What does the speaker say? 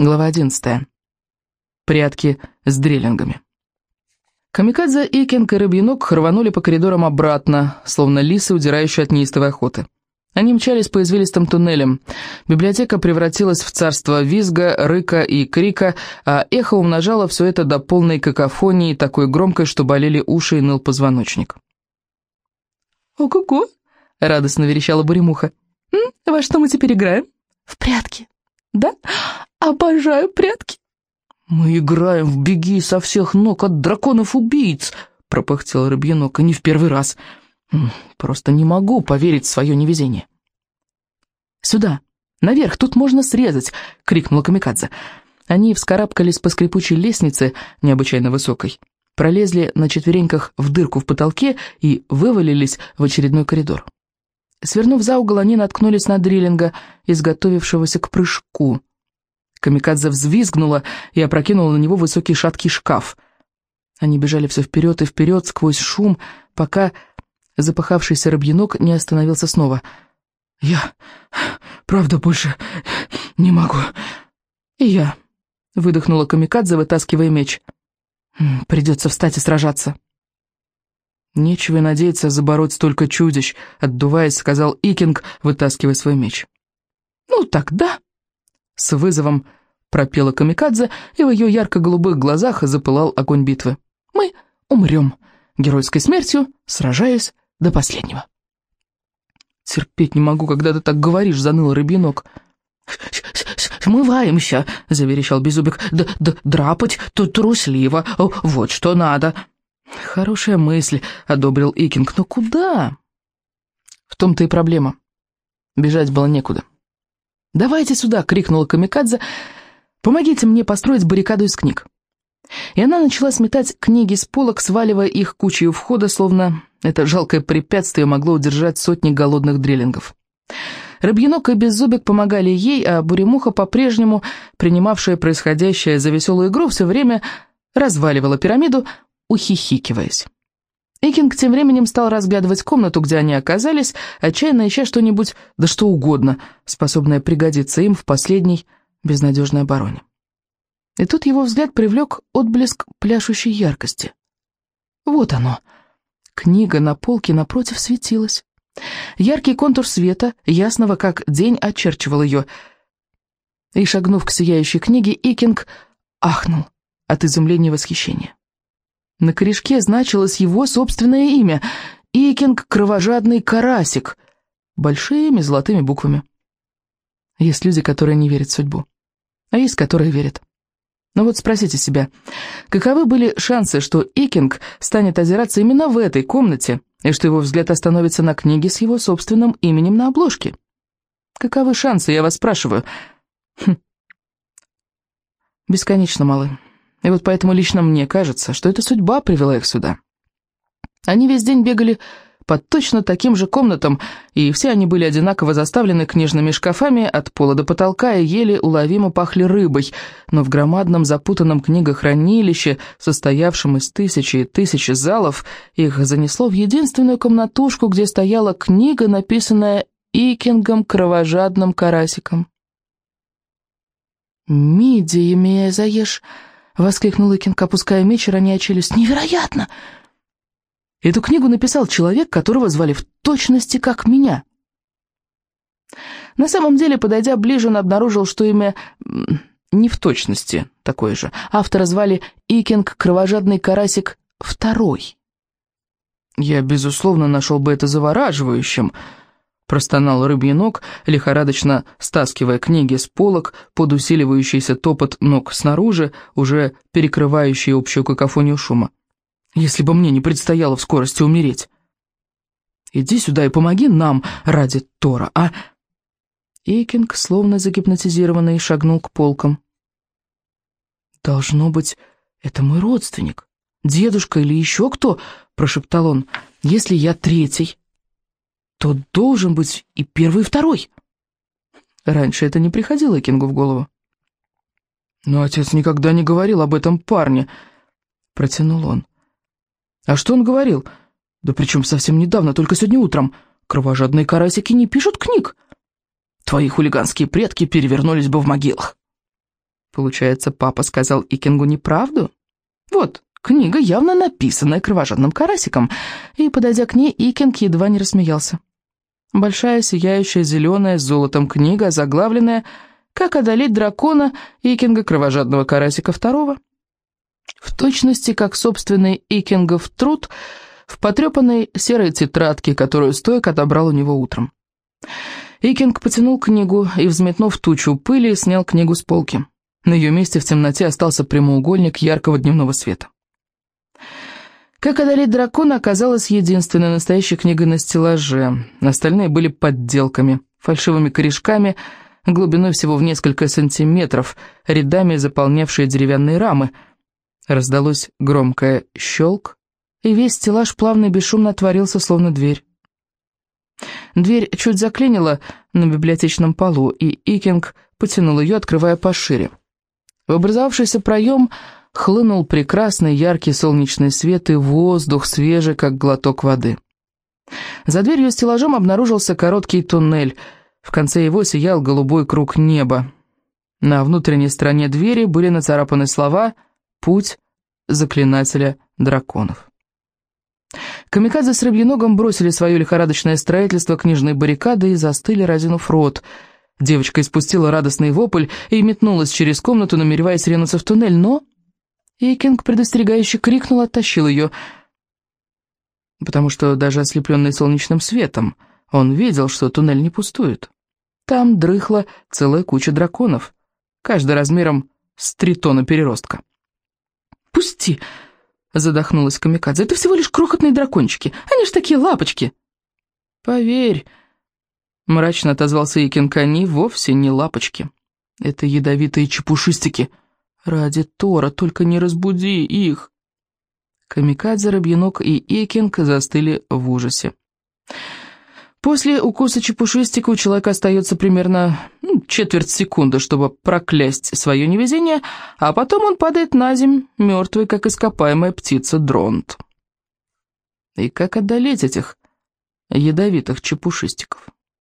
Глава 11. Прятки с дреллингами. Камикадзе, Икинг и Рыбьянок рванули по коридорам обратно, словно лисы, удирающие от неистовой охоты. Они мчались по извилистым туннелям. Библиотека превратилась в царство визга, рыка и крика, а эхо умножало все это до полной какофонии, такой громкой, что болели уши и ныл позвоночник. «Ого-го!» — радостно верещала Буремуха. «Во что мы теперь играем?» «В прятки». «Да? Обожаю прятки!» «Мы играем в беги со всех ног от драконов-убийц!» — пропыхтел Рыбьянок, и не в первый раз. «Просто не могу поверить в свое невезение». «Сюда, наверх, тут можно срезать!» — крикнула Камикадзе. Они вскарабкались по скрипучей лестнице, необычайно высокой, пролезли на четвереньках в дырку в потолке и вывалились в очередной коридор. Свернув за угол, они наткнулись на дриллинга, изготовившегося к прыжку. Камикадзе взвизгнула и опрокинула на него высокий шаткий шкаф. Они бежали все вперед и вперед сквозь шум, пока запахавшийся рыбьянок не остановился снова. «Я, правда, больше не могу». «И я», — выдохнула Камикадзе, вытаскивая меч. «Придется встать и сражаться». «Нечего и надеяться забороть столько чудищ», — отдуваясь, сказал Икинг, вытаскивая свой меч. «Ну, тогда...» С вызовом пропела Камикадзе, и в ее ярко-голубых глазах запылал огонь битвы. «Мы умрем геройской смертью, сражаясь до последнего». «Терпеть не могу, когда ты так говоришь», — заныл рыбинок. «Смываемся», — заверещал Беззубик. «Д -д «Драпать тут трусливо, вот что надо». «Хорошая мысль», — одобрил Икинг, — «но куда?» В том-то и проблема. Бежать было некуда. «Давайте сюда!» — крикнула Камикадзе. «Помогите мне построить баррикаду из книг». И она начала сметать книги с полок, сваливая их кучей у входа, словно это жалкое препятствие могло удержать сотни голодных дреллингов. Рыбьянок и Беззубик помогали ей, а Буремуха, по-прежнему принимавшая происходящее за веселую игру, все время разваливала пирамиду, ухихикиваясь. Икинг тем временем стал разглядывать комнату, где они оказались, отчаянно ища что-нибудь, да что угодно, способное пригодиться им в последней безнадежной обороне. И тут его взгляд привлек отблеск пляшущей яркости. Вот оно. Книга на полке напротив светилась. Яркий контур света, ясного как день, очерчивал ее. И, шагнув к сияющей книге, Икинг ахнул от изумления и восхищения. На корешке значилось его собственное имя — Икинг Кровожадный Карасик, большими золотыми буквами. Есть люди, которые не верят в судьбу, а есть, которые верят. Но вот спросите себя, каковы были шансы, что Икинг станет озираться именно в этой комнате, и что его взгляд остановится на книге с его собственным именем на обложке? Каковы шансы, я вас спрашиваю? Хм. Бесконечно малы. И вот поэтому лично мне кажется, что это судьба привела их сюда. Они весь день бегали под точно таким же комнатам, и все они были одинаково заставлены книжными шкафами от пола до потолка и еле уловимо пахли рыбой, но в громадном запутанном книгохранилище, состоявшем из тысячи и тысячи залов, их занесло в единственную комнатушку, где стояла книга, написанная Икингом кровожадным карасиком. «Мидия, имея заешь!» — воскликнул Икинг, опуская меч и роняя челюсть. «Невероятно!» Эту книгу написал человек, которого звали в точности как меня. На самом деле, подойдя ближе, он обнаружил, что имя не в точности такое же. Автора звали Икинг Кровожадный Карасик Второй. «Я, безусловно, нашел бы это завораживающим», — простонал рыбий ног, лихорадочно стаскивая книги с полок под усиливающийся топот ног снаружи, уже перекрывающий общую какофонию шума если бы мне не предстояло в скорости умереть. Иди сюда и помоги нам ради Тора, а...» Эйкинг, словно загипнотизированный, шагнул к полкам. «Должно быть, это мой родственник, дедушка или еще кто?» — прошептал он. «Если я третий, то должен быть и первый, и второй». Раньше это не приходило Эйкингу в голову. «Но отец никогда не говорил об этом парне», — протянул он. А что он говорил? Да причем совсем недавно, только сегодня утром. Кровожадные карасики не пишут книг. Твои хулиганские предки перевернулись бы в могилах. Получается, папа сказал Икингу неправду? Вот, книга, явно написанная кровожадным карасиком, и, подойдя к ней, Икинг едва не рассмеялся. Большая, сияющая, зеленая, с золотом книга, заглавленная «Как одолеть дракона Икинга кровожадного карасика второго». В точности, как собственный Икингов труд в потрепанной серой тетрадке, которую Стоик отобрал у него утром. Икинг потянул книгу и, взметнув тучу пыли, снял книгу с полки. На ее месте в темноте остался прямоугольник яркого дневного света. «Как одолеть дракона» оказалась единственной настоящей книгой на стеллаже. Остальные были подделками, фальшивыми корешками, глубиной всего в несколько сантиметров, рядами заполнявшие деревянные рамы. Раздалось громкое «щелк», и весь стеллаж плавно и бесшумно отворился, словно дверь. Дверь чуть заклинила на библиотечном полу, и Икинг потянул ее, открывая пошире. В образовавшийся проем хлынул прекрасный яркий солнечный свет и воздух, свежий, как глоток воды. За дверью стеллажом обнаружился короткий туннель. В конце его сиял голубой круг неба. На внутренней стороне двери были нацарапаны слова «Путь заклинателя драконов». Камикадзе с рыбьеногом бросили свое лихорадочное строительство книжной баррикады и застыли, разинув рот. Девочка испустила радостный вопль и метнулась через комнату, намереваясь ринуться в туннель, но... Икинг предостерегающе крикнул, оттащил ее, потому что даже ослепленный солнечным светом он видел, что туннель не пустует. Там дрыхла целая куча драконов, каждый размером с три тонна переростка. «Пусти!» Задохнулась Камикадзе. «Это всего лишь крохотные дракончики. Они ж такие лапочки!» «Поверь!» Мрачно отозвался Икинг. «Они вовсе не лапочки. Это ядовитые чепушистики. Ради Тора, только не разбуди их!» Камикадзе, Рыбьянок и Икинг застыли в ужасе. После укуса чепушистика у человека остается примерно ну, четверть секунды, чтобы проклясть свое невезение, а потом он падает на земь, мертвый, как ископаемая птица дронт. И как одолеть этих ядовитых чепушистиков?